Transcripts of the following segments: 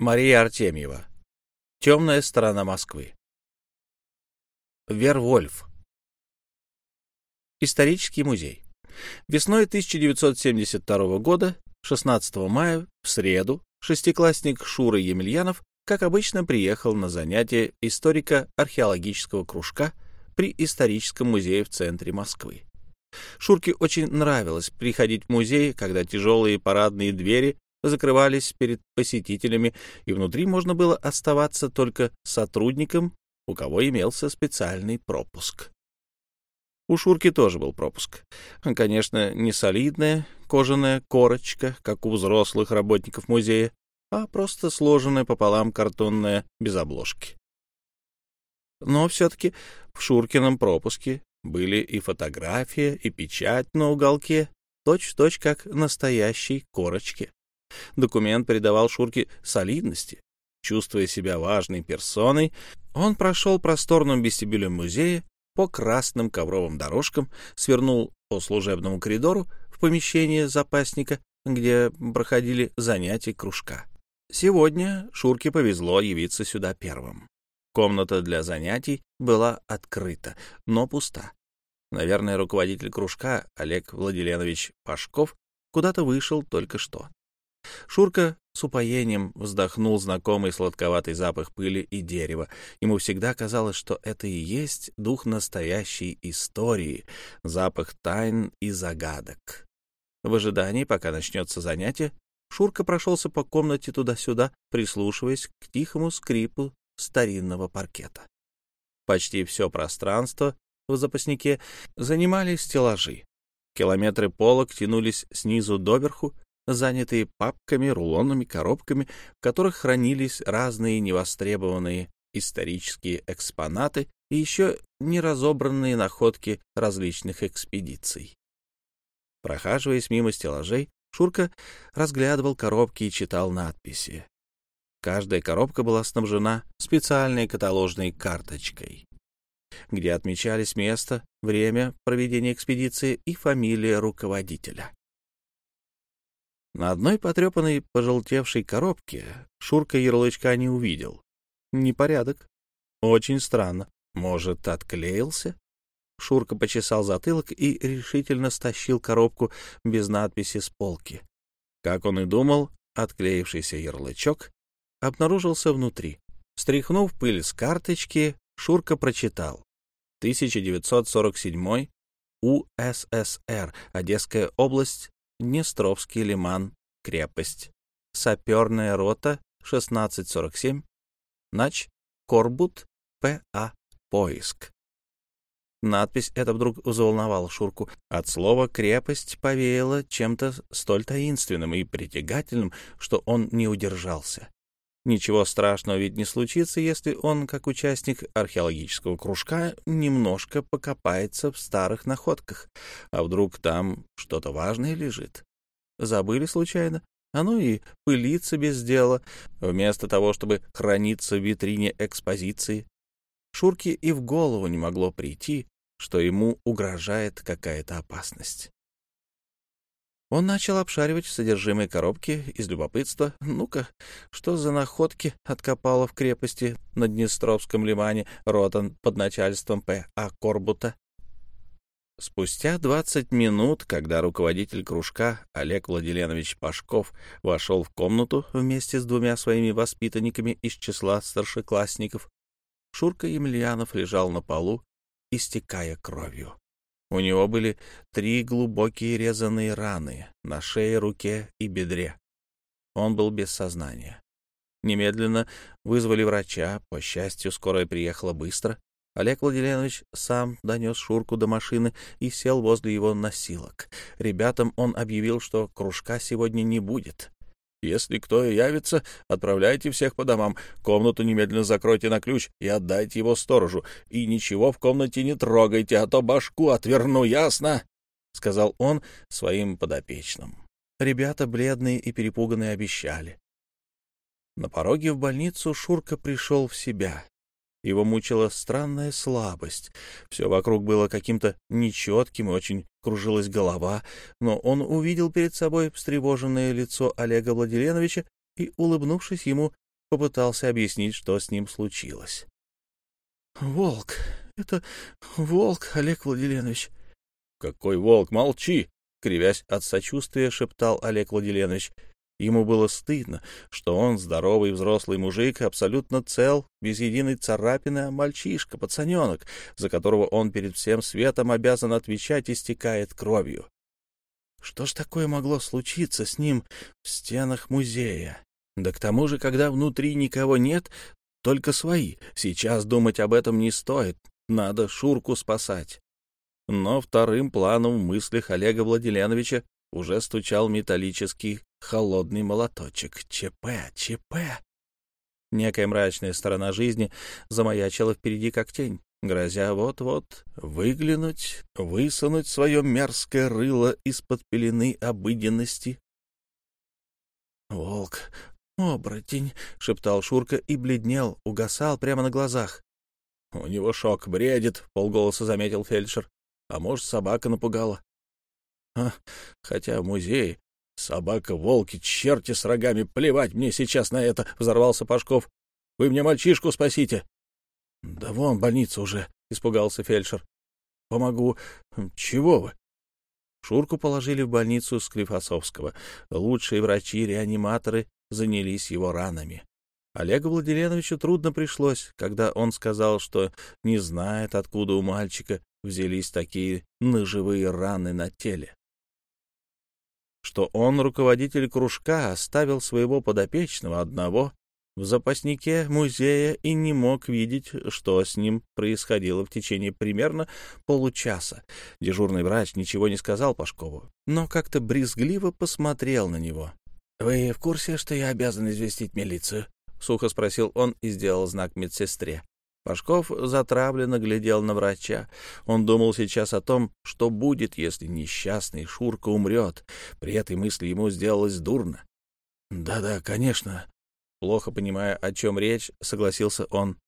Мария Артемьева. Темная сторона Москвы. Вервольф. Исторический музей. Весной 1972 года, 16 мая, в среду, шестиклассник Шура Емельянов, как обычно, приехал на занятие историко-археологического кружка при историческом музее в центре Москвы. Шурке очень нравилось приходить в музей, когда тяжелые парадные двери закрывались перед посетителями, и внутри можно было оставаться только сотрудником, у кого имелся специальный пропуск. У Шурки тоже был пропуск. Конечно, не солидная кожаная корочка, как у взрослых работников музея, а просто сложенная пополам картонная без обложки. Но все-таки в Шуркином пропуске были и фотография, и печать на уголке, точь-в-точь -точь как настоящей корочке. Документ придавал Шурке солидности. Чувствуя себя важной персоной, он прошел просторным вестибюлем музея по красным ковровым дорожкам, свернул по служебному коридору в помещение запасника, где проходили занятия кружка. Сегодня Шурке повезло явиться сюда первым. Комната для занятий была открыта, но пуста. Наверное, руководитель кружка Олег Владиленович Пашков куда-то вышел только что. Шурка с упоением вздохнул знакомый сладковатый запах пыли и дерева. Ему всегда казалось, что это и есть дух настоящей истории, запах тайн и загадок. В ожидании, пока начнется занятие, Шурка прошелся по комнате туда-сюда, прислушиваясь к тихому скрипу старинного паркета. Почти все пространство в запаснике занимали стеллажи. Километры полок тянулись снизу доверху, занятые папками, рулонами, коробками, в которых хранились разные невостребованные исторические экспонаты и еще неразобранные находки различных экспедиций. Прохаживаясь мимо стеллажей, Шурка разглядывал коробки и читал надписи. Каждая коробка была снабжена специальной каталожной карточкой, где отмечались место, время проведения экспедиции и фамилия руководителя. На одной потрепанной пожелтевшей коробке Шурка ярлычка не увидел. Непорядок. Очень странно. Может, отклеился? Шурка почесал затылок и решительно стащил коробку без надписи с полки. Как он и думал, отклеившийся ярлычок обнаружился внутри. Стряхнув пыль с карточки, Шурка прочитал. 1947 УССР, Одесская область, Днестровский лиман, крепость. Саперная рота, 1647. Нач, Корбут, П.А. Поиск. Надпись эта вдруг взволновала Шурку. От слова «крепость» повеяло чем-то столь таинственным и притягательным, что он не удержался. Ничего страшного ведь не случится, если он, как участник археологического кружка, немножко покопается в старых находках. А вдруг там что-то важное лежит? Забыли случайно? Оно и пылится без дела, вместо того, чтобы храниться в витрине экспозиции. Шурке и в голову не могло прийти, что ему угрожает какая-то опасность. Он начал обшаривать содержимое коробки из любопытства. Ну-ка, что за находки откопала в крепости на Днестровском лимане Ротан под начальством П. А. Корбута? Спустя двадцать минут, когда руководитель кружка Олег Владиленович Пашков вошел в комнату вместе с двумя своими воспитанниками из числа старшеклассников, Шурка Емельянов лежал на полу, истекая кровью. У него были три глубокие резаные раны на шее, руке и бедре. Он был без сознания. Немедленно вызвали врача. По счастью, скорая приехала быстро. Олег Владимирович сам донес Шурку до машины и сел возле его носилок. Ребятам он объявил, что кружка сегодня не будет. Если кто и явится, отправляйте всех по домам. Комнату немедленно закройте на ключ и отдайте его сторожу. И ничего в комнате не трогайте, а то башку отверну, ясно? — сказал он своим подопечным. Ребята, бледные и перепуганные, обещали. На пороге в больницу Шурка пришел в себя. Его мучила странная слабость. Все вокруг было каким-то нечетким, и очень кружилась голова, но он увидел перед собой встревоженное лицо Олега Владиленовича и, улыбнувшись ему, попытался объяснить, что с ним случилось. — Волк. Это волк, Олег Владимирович. — Какой волк? Молчи! — кривясь от сочувствия, шептал Олег Владимирович. Ему было стыдно, что он, здоровый взрослый мужик, абсолютно цел, без единой царапины, а мальчишка, пацаненок, за которого он перед всем светом обязан отвечать, истекает кровью. Что ж такое могло случиться с ним в стенах музея? Да к тому же, когда внутри никого нет, только свои. Сейчас думать об этом не стоит, надо Шурку спасать. Но вторым планом в мыслях Олега Владиленовича уже стучал металлический холодный молоточек. ЧП, ЧП. Некая мрачная сторона жизни замаячила впереди как тень, грозя вот-вот выглянуть, высунуть свое мерзкое рыло из-под пелены обыденности. «Волк, оборотень!» — шептал Шурка и бледнел, угасал прямо на глазах. «У него шок, бредит», — полголоса заметил фельдшер. «А может, собака напугала?» Хотя в музее собака, волки, черти с рогами, плевать мне сейчас на это, — взорвался Пашков. — Вы мне мальчишку спасите. — Да вон больница уже, — испугался фельдшер. — Помогу. Чего вы? Шурку положили в больницу Склифосовского. Лучшие врачи-реаниматоры занялись его ранами. Олегу Владимировичу трудно пришлось, когда он сказал, что не знает, откуда у мальчика взялись такие ножевые раны на теле что он, руководитель кружка, оставил своего подопечного одного в запаснике музея и не мог видеть, что с ним происходило в течение примерно получаса. Дежурный врач ничего не сказал Пашкову, но как-то брезгливо посмотрел на него. — Вы в курсе, что я обязан известить милицию? — сухо спросил он и сделал знак медсестре. Пашков затравленно глядел на врача. Он думал сейчас о том, что будет, если несчастный Шурка умрет. При этой мысли ему сделалось дурно. «Да-да, конечно». Плохо понимая, о чем речь, согласился он.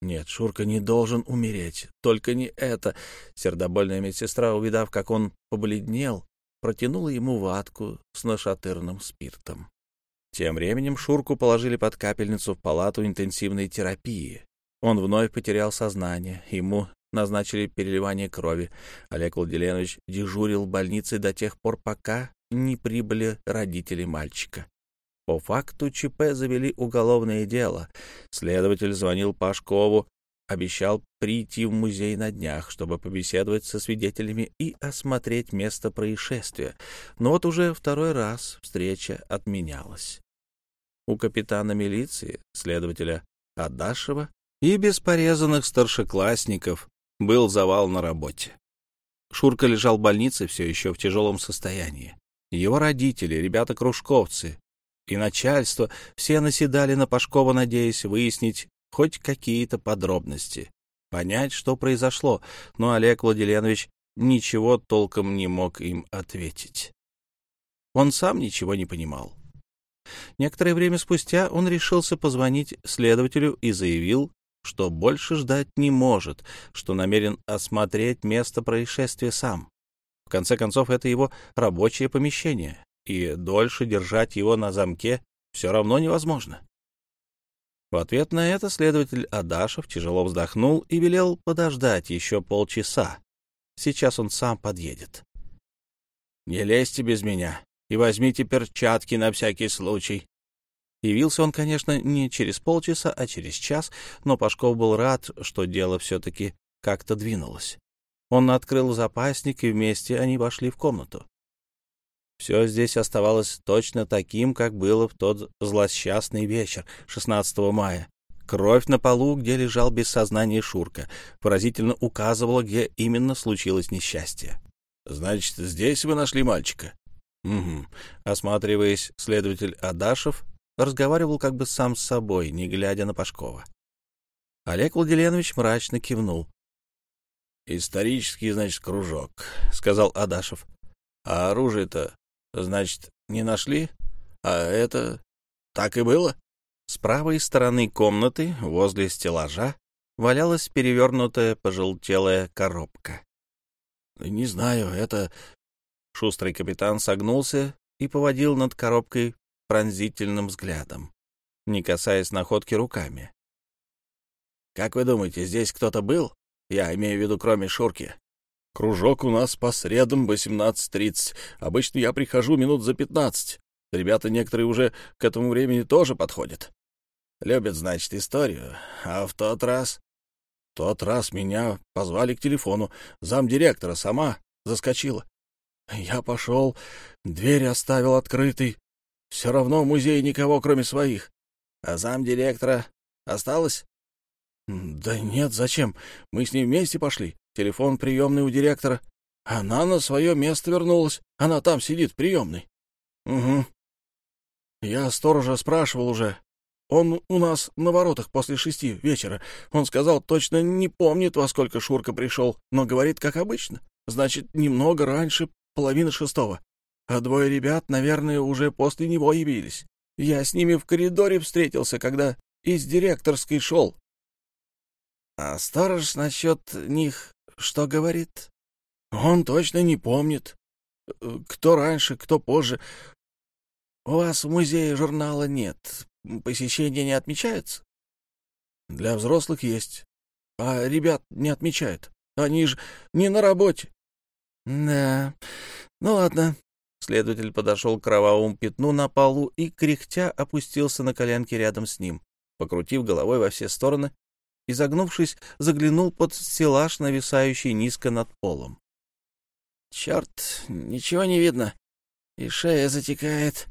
«Нет, Шурка не должен умереть. Только не это». Сердобольная медсестра, увидав, как он побледнел, протянула ему ватку с нашатырным спиртом. Тем временем Шурку положили под капельницу в палату интенсивной терапии. Он вновь потерял сознание. Ему назначили переливание крови. Олег Владимирович дежурил в больнице до тех пор, пока не прибыли родители мальчика. По факту ЧП завели уголовное дело. Следователь звонил Пашкову, обещал прийти в музей на днях, чтобы побеседовать со свидетелями и осмотреть место происшествия. Но вот уже второй раз встреча отменялась. У капитана милиции, следователя Адашева, и без порезанных старшеклассников был завал на работе. Шурка лежал в больнице все еще в тяжелом состоянии. Его родители, ребята-кружковцы и начальство все наседали на Пашкова, надеясь выяснить хоть какие-то подробности, понять, что произошло, но Олег Владимирович ничего толком не мог им ответить. Он сам ничего не понимал. Некоторое время спустя он решился позвонить следователю и заявил, что больше ждать не может, что намерен осмотреть место происшествия сам. В конце концов, это его рабочее помещение, и дольше держать его на замке все равно невозможно. В ответ на это следователь Адашев тяжело вздохнул и велел подождать еще полчаса. Сейчас он сам подъедет. «Не лезьте без меня и возьмите перчатки на всякий случай», Явился он, конечно, не через полчаса, а через час, но Пашков был рад, что дело все-таки как-то двинулось. Он открыл запасник, и вместе они вошли в комнату. Все здесь оставалось точно таким, как было в тот злосчастный вечер, 16 мая. Кровь на полу, где лежал без сознания Шурка, поразительно указывала, где именно случилось несчастье. — Значит, здесь вы нашли мальчика? — Угу. Осматриваясь, следователь Адашев разговаривал как бы сам с собой, не глядя на Пашкова. Олег Владимирович мрачно кивнул. «Исторический, значит, кружок», — сказал Адашев. «А оружие-то, значит, не нашли? А это так и было?» С правой стороны комнаты, возле стеллажа, валялась перевернутая пожелтелая коробка. «Не знаю, это...» Шустрый капитан согнулся и поводил над коробкой пронзительным взглядом. не касаясь находки руками. «Как вы думаете, здесь кто-то был? Я имею в виду, кроме Шурки». «Кружок у нас по средам 18.30. Обычно я прихожу минут за 15. Ребята некоторые уже к этому времени тоже подходят». «Любят, значит, историю. А в тот раз...» «В тот раз меня позвали к телефону. Замдиректора сама заскочила. Я пошел, дверь оставил открытой. Все равно в музее никого, кроме своих. А замдиректора осталось? Да нет, зачем? Мы с ней вместе пошли. Телефон приемный у директора. Она на свое место вернулась. Она там сидит в приемной. Угу. Я сторожа спрашивал уже. Он у нас на воротах после шести вечера. Он сказал, точно не помнит, во сколько Шурка пришел, но говорит, как обычно. Значит, немного раньше половины шестого. А двое ребят, наверное, уже после него явились. Я с ними в коридоре встретился, когда из директорской шел. А сторож насчет них что говорит? Он точно не помнит. Кто раньше, кто позже. У вас в музее журнала нет. Посещения не отмечаются? Для взрослых есть. А ребят не отмечают. Они же не на работе. Да. Ну ладно. Следователь подошел к кровавому пятну на полу и, кряхтя, опустился на коленки рядом с ним. Покрутив головой во все стороны, изогнувшись, заглянул под стеллаж, нависающий низко над полом. «Черт, ничего не видно, и шея затекает».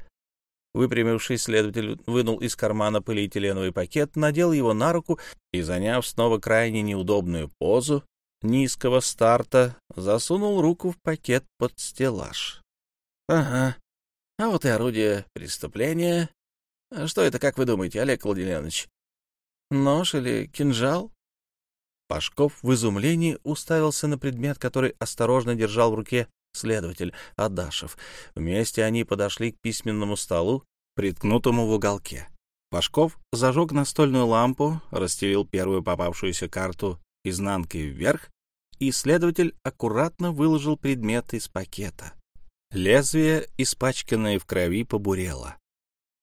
Выпрямившись, следователь вынул из кармана полиэтиленовый пакет, надел его на руку и, заняв снова крайне неудобную позу, низкого старта, засунул руку в пакет под стеллаж. — Ага. А вот и орудие преступления. А что это, как вы думаете, Олег Владимирович? Нож или кинжал? Пашков в изумлении уставился на предмет, который осторожно держал в руке следователь Адашев. Вместе они подошли к письменному столу, приткнутому в уголке. Пашков зажег настольную лампу, расстелил первую попавшуюся карту изнанкой вверх и следователь аккуратно выложил предмет из пакета. Лезвие, испачканное в крови, побурело.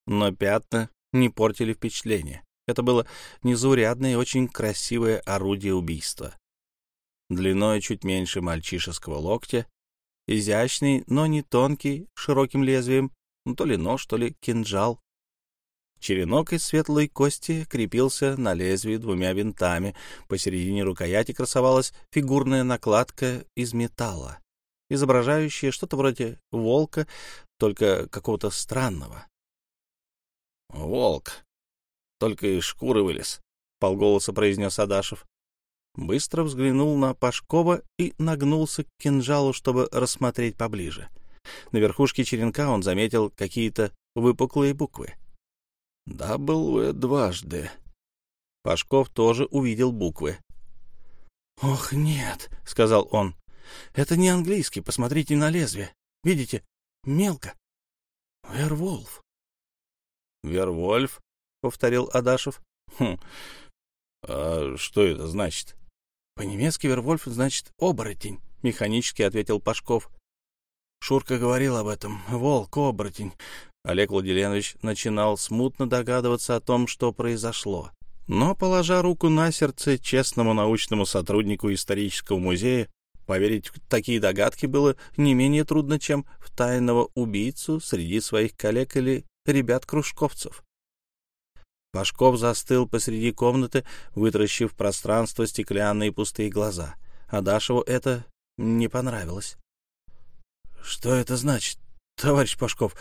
Но пятна не портили впечатление. Это было незаурядное и очень красивое орудие убийства. Длиной чуть меньше мальчишеского локтя, изящный, но не тонкий, широким лезвием, ну, то ли нож, то ли кинжал, Черенок из светлой кости крепился на лезвии двумя винтами. Посередине рукояти красовалась фигурная накладка из металла, изображающая что-то вроде волка, только какого-то странного. «Волк! Только из шкуры вылез», — полголоса произнес Адашев. Быстро взглянул на Пашкова и нагнулся к кинжалу, чтобы рассмотреть поближе. На верхушке черенка он заметил какие-то выпуклые буквы. W дважды. Пашков тоже увидел буквы. «Ох, нет», — сказал он. «Это не английский, посмотрите на лезвие. Видите? Мелко. Верволф». «Вервольф?» — повторил Адашев. «Хм. А что это значит?» «По-немецки Вервольф значит «оборотень», — механически ответил Пашков. Шурка говорил об этом. Волк, оборотень. Олег Владимирович начинал смутно догадываться о том, что произошло. Но, положа руку на сердце честному научному сотруднику исторического музея, поверить в такие догадки было не менее трудно, чем в тайного убийцу среди своих коллег или ребят-кружковцев. Пашков застыл посреди комнаты, вытаращив пространство стеклянные пустые глаза. А Дашеву это не понравилось. — Что это значит, товарищ Пашков?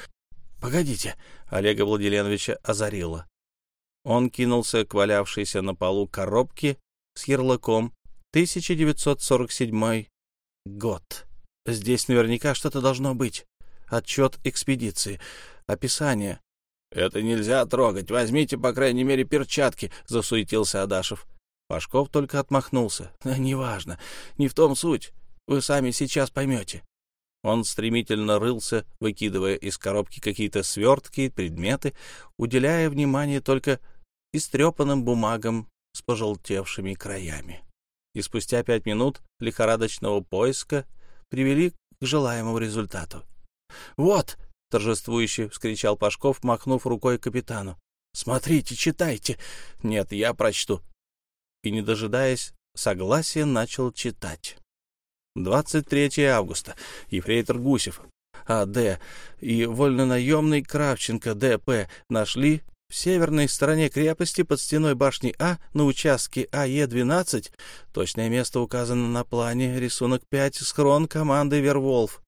Погодите, Олега Владимировича озарило. Он кинулся к валявшейся на полу коробке с ярлыком 1947 год. Здесь наверняка что-то должно быть. Отчет экспедиции, описание. — Это нельзя трогать. Возьмите, по крайней мере, перчатки, — засуетился Адашев. Пашков только отмахнулся. — Неважно. Не в том суть. Вы сами сейчас поймете. Он стремительно рылся, выкидывая из коробки какие-то свертки, предметы, уделяя внимание только истрепанным бумагам с пожелтевшими краями. И спустя пять минут лихорадочного поиска привели к желаемому результату. «Вот!» — торжествующе вскричал Пашков, махнув рукой капитану. Смотрите, читайте. Нет, я прочту. И, не дожидаясь согласия, начал читать. 23 августа. Ефрейтор Гусев, А.Д. и вольнонаемный Кравченко, Д.П. нашли в северной стороне крепости под стеной башни А на участке АЕ-12, точное место указано на плане, рисунок 5, схрон команды Верволф.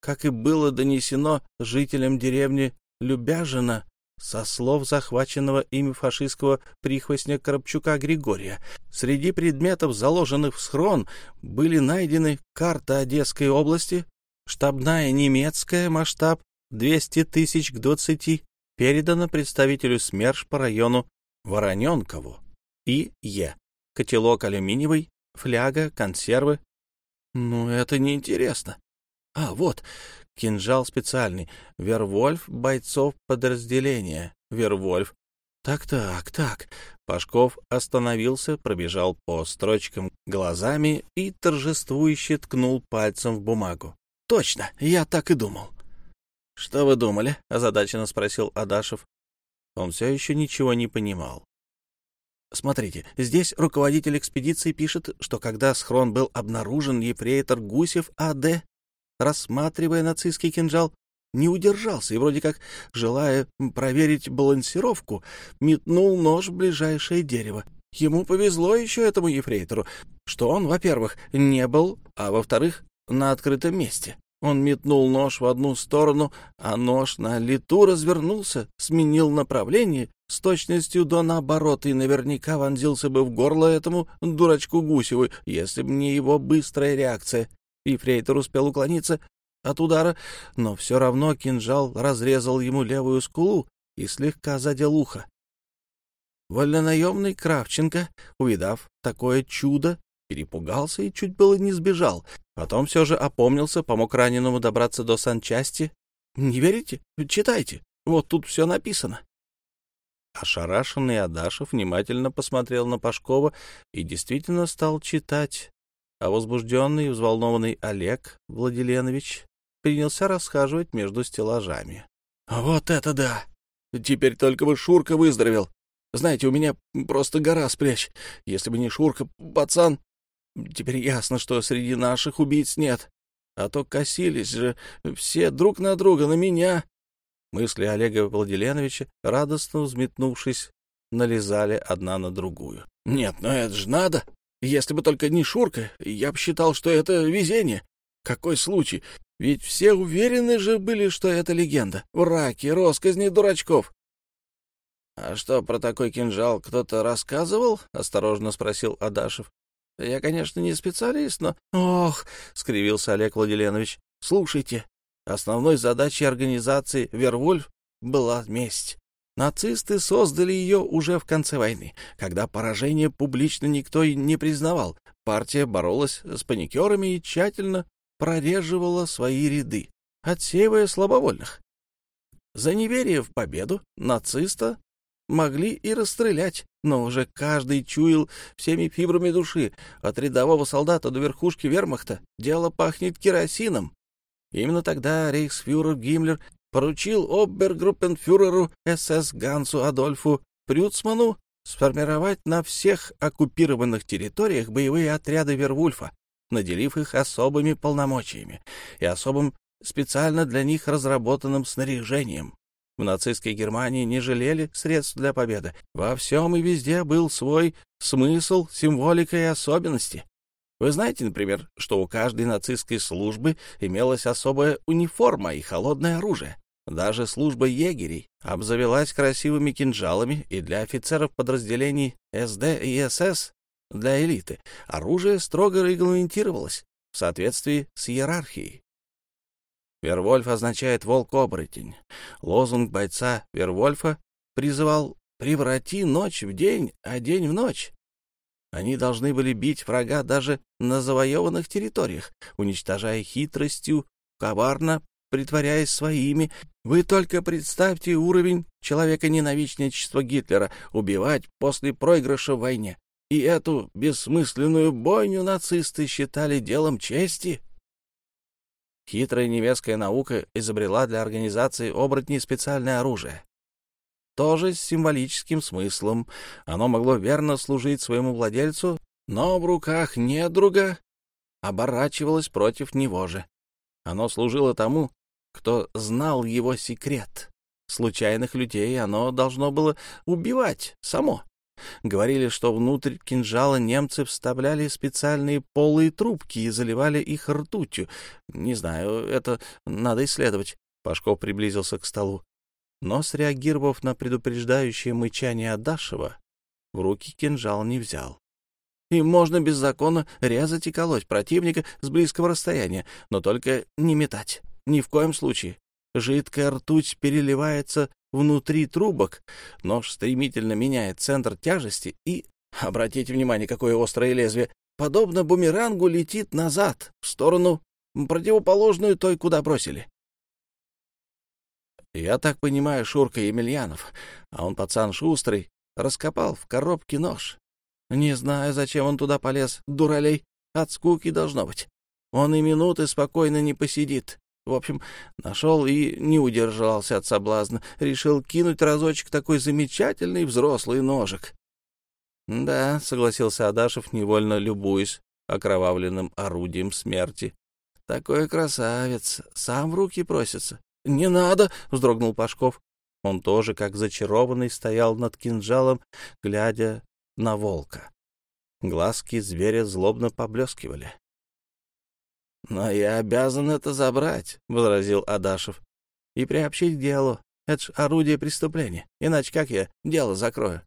Как и было донесено жителям деревни Любяжина, со слов захваченного ими фашистского прихвостня Коробчука Григория, среди предметов, заложенных в схрон, были найдены карта Одесской области, штабная немецкая, масштаб 200 тысяч к 20, передана представителю СМЕРШ по району Вороненкову и Е. Котелок алюминиевый, фляга, консервы. Ну, это неинтересно. А, вот, Кинжал специальный. Вервольф бойцов подразделения. Вервольф. Так-так, так. Пашков остановился, пробежал по строчкам глазами и торжествующе ткнул пальцем в бумагу. Точно, я так и думал. Что вы думали? озадаченно спросил Адашев. Он все еще ничего не понимал. Смотрите, здесь руководитель экспедиции пишет, что когда схрон был обнаружен, ефрейтор Гусев А.Д рассматривая нацистский кинжал, не удержался и, вроде как, желая проверить балансировку, метнул нож в ближайшее дерево. Ему повезло еще этому ефрейтору, что он, во-первых, не был, а во-вторых, на открытом месте. Он метнул нож в одну сторону, а нож на лету развернулся, сменил направление с точностью до наоборот и наверняка вонзился бы в горло этому дурачку Гусеву, если бы не его быстрая реакция. Ефрейтор успел уклониться от удара, но все равно кинжал разрезал ему левую скулу и слегка задел ухо. Вольнонаемный Кравченко, увидав такое чудо, перепугался и чуть было не сбежал. Потом все же опомнился, помог раненому добраться до санчасти. Не верите? Читайте. Вот тут все написано. Ошарашенный Адашев внимательно посмотрел на Пашкова и действительно стал читать а возбужденный и взволнованный Олег Владиленович принялся расхаживать между стеллажами. — Вот это да! Теперь только бы Шурка выздоровел. Знаете, у меня просто гора с плеч. Если бы не Шурка, пацан... Теперь ясно, что среди наших убийц нет. А то косились же все друг на друга, на меня. Мысли Олега Владиленовича, радостно взметнувшись, налезали одна на другую. — Нет, но это же надо! Если бы только не Шурка, я бы считал, что это везение. Какой случай? Ведь все уверены же были, что это легенда. Враки, росказни дурачков. — А что, про такой кинжал кто-то рассказывал? — осторожно спросил Адашев. — Я, конечно, не специалист, но... — Ох, — скривился Олег Владиленович, — слушайте, основной задачей организации «Вервольф» была месть. Нацисты создали ее уже в конце войны, когда поражение публично никто и не признавал. Партия боролась с паникерами и тщательно прореживала свои ряды, отсеивая слабовольных. За неверие в победу нациста могли и расстрелять, но уже каждый чуял всеми фибрами души, от рядового солдата до верхушки вермахта, дело пахнет керосином. Именно тогда рейхсфюрер Гиммлер поручил обергруппенфюреру СС Гансу Адольфу Прюцману сформировать на всех оккупированных территориях боевые отряды Вервульфа, наделив их особыми полномочиями и особым специально для них разработанным снаряжением. В нацистской Германии не жалели средств для победы. Во всем и везде был свой смысл, символика и особенности. Вы знаете, например, что у каждой нацистской службы имелась особая униформа и холодное оружие. Даже служба егерей обзавелась красивыми кинжалами, и для офицеров подразделений СД и СС, для элиты, оружие строго регламентировалось в соответствии с иерархией. Вервольф означает «волк-оборотень». Лозунг бойца Вервольфа призывал «преврати ночь в день, а день в ночь». Они должны были бить врага даже на завоеванных территориях, уничтожая хитростью, коварно притворяясь своими. Вы только представьте уровень человека-ненавистничества Гитлера убивать после проигрыша в войне. И эту бессмысленную бойню нацисты считали делом чести. Хитрая немецкая наука изобрела для организации оборотней специальное оружие. тоже с символическим смыслом. Оно могло верно служить своему владельцу, но в руках недруга оборачивалось против него же. Оно служило тому, кто знал его секрет. Случайных людей оно должно было убивать само. Говорили, что внутрь кинжала немцы вставляли специальные полые трубки и заливали их ртутью. Не знаю, это надо исследовать. Пашков приблизился к столу. Но, среагировав на предупреждающее мычание Адашева, в руки кинжал не взял. Им можно без закона резать и колоть противника с близкого расстояния, но только не метать. Ни в коем случае. Жидкая ртуть переливается внутри трубок, нож стремительно меняет центр тяжести и, обратите внимание, какое острое лезвие, подобно бумерангу летит назад, в сторону противоположную той, куда бросили. Я так понимаю, Шурка Емельянов, а он пацан шустрый, раскопал в коробке нож. Не знаю, зачем он туда полез, дуралей, от скуки должно быть. Он и минуты спокойно не посидит. В общем, нашел и не удержался от соблазна. Решил кинуть разочек такой замечательный взрослый ножик. — Да, — согласился Адашев, невольно любуясь окровавленным орудием смерти. — Такой красавец, сам в руки просится. — Не надо, — вздрогнул Пашков. Он тоже, как зачарованный, стоял над кинжалом, глядя на волка. Глазки зверя злобно поблескивали. «Но я обязан это забрать», — возразил Адашев, — «и приобщить к делу. Это ж орудие преступления. Иначе как я дело закрою?»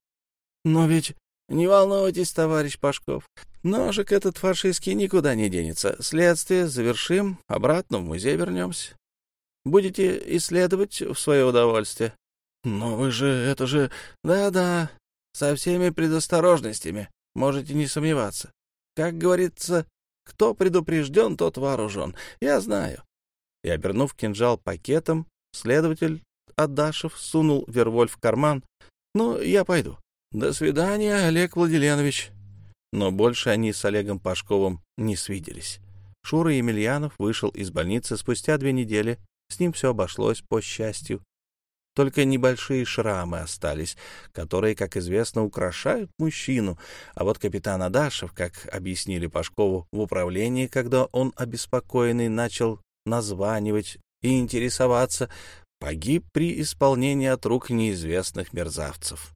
«Но ведь...» «Не волнуйтесь, товарищ Пашков. Ножик этот фашистский никуда не денется. Следствие завершим, обратно в музей вернемся. Будете исследовать в свое удовольствие». «Но вы же... это же...» «Да-да, со всеми предосторожностями. Можете не сомневаться. Как говорится, кто предупрежден, тот вооружен. Я знаю. И, обернув кинжал пакетом, следователь Адашев сунул Вервольф в карман. Ну, я пойду. До свидания, Олег Владиленович. Но больше они с Олегом Пашковым не свиделись. Шура Емельянов вышел из больницы спустя две недели. С ним все обошлось, по счастью. Только небольшие шрамы остались, которые, как известно, украшают мужчину. А вот капитан Адашев, как объяснили Пашкову в управлении, когда он обеспокоенный начал названивать и интересоваться, погиб при исполнении от рук неизвестных мерзавцев.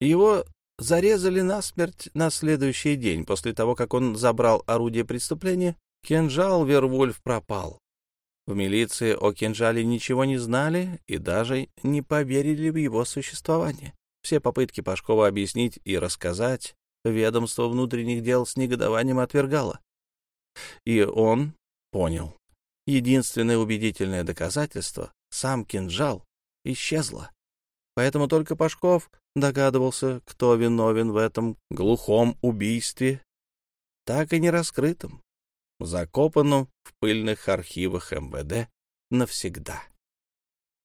Его зарезали насмерть на следующий день после того, как он забрал орудие преступления. Кинжал Вервольф пропал. В милиции о кинжале ничего не знали и даже не поверили в его существование. Все попытки Пашкова объяснить и рассказать ведомство внутренних дел с негодованием отвергало. И он понял. Единственное убедительное доказательство — сам кинжал — исчезло. Поэтому только Пашков догадывался, кто виновен в этом глухом убийстве, так и не раскрытом закопанном в пыльных архивах МВД навсегда.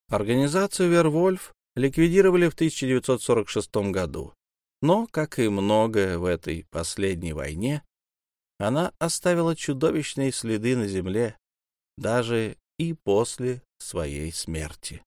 Организацию «Вервольф» ликвидировали в 1946 году, но, как и многое в этой последней войне, она оставила чудовищные следы на земле даже и после своей смерти.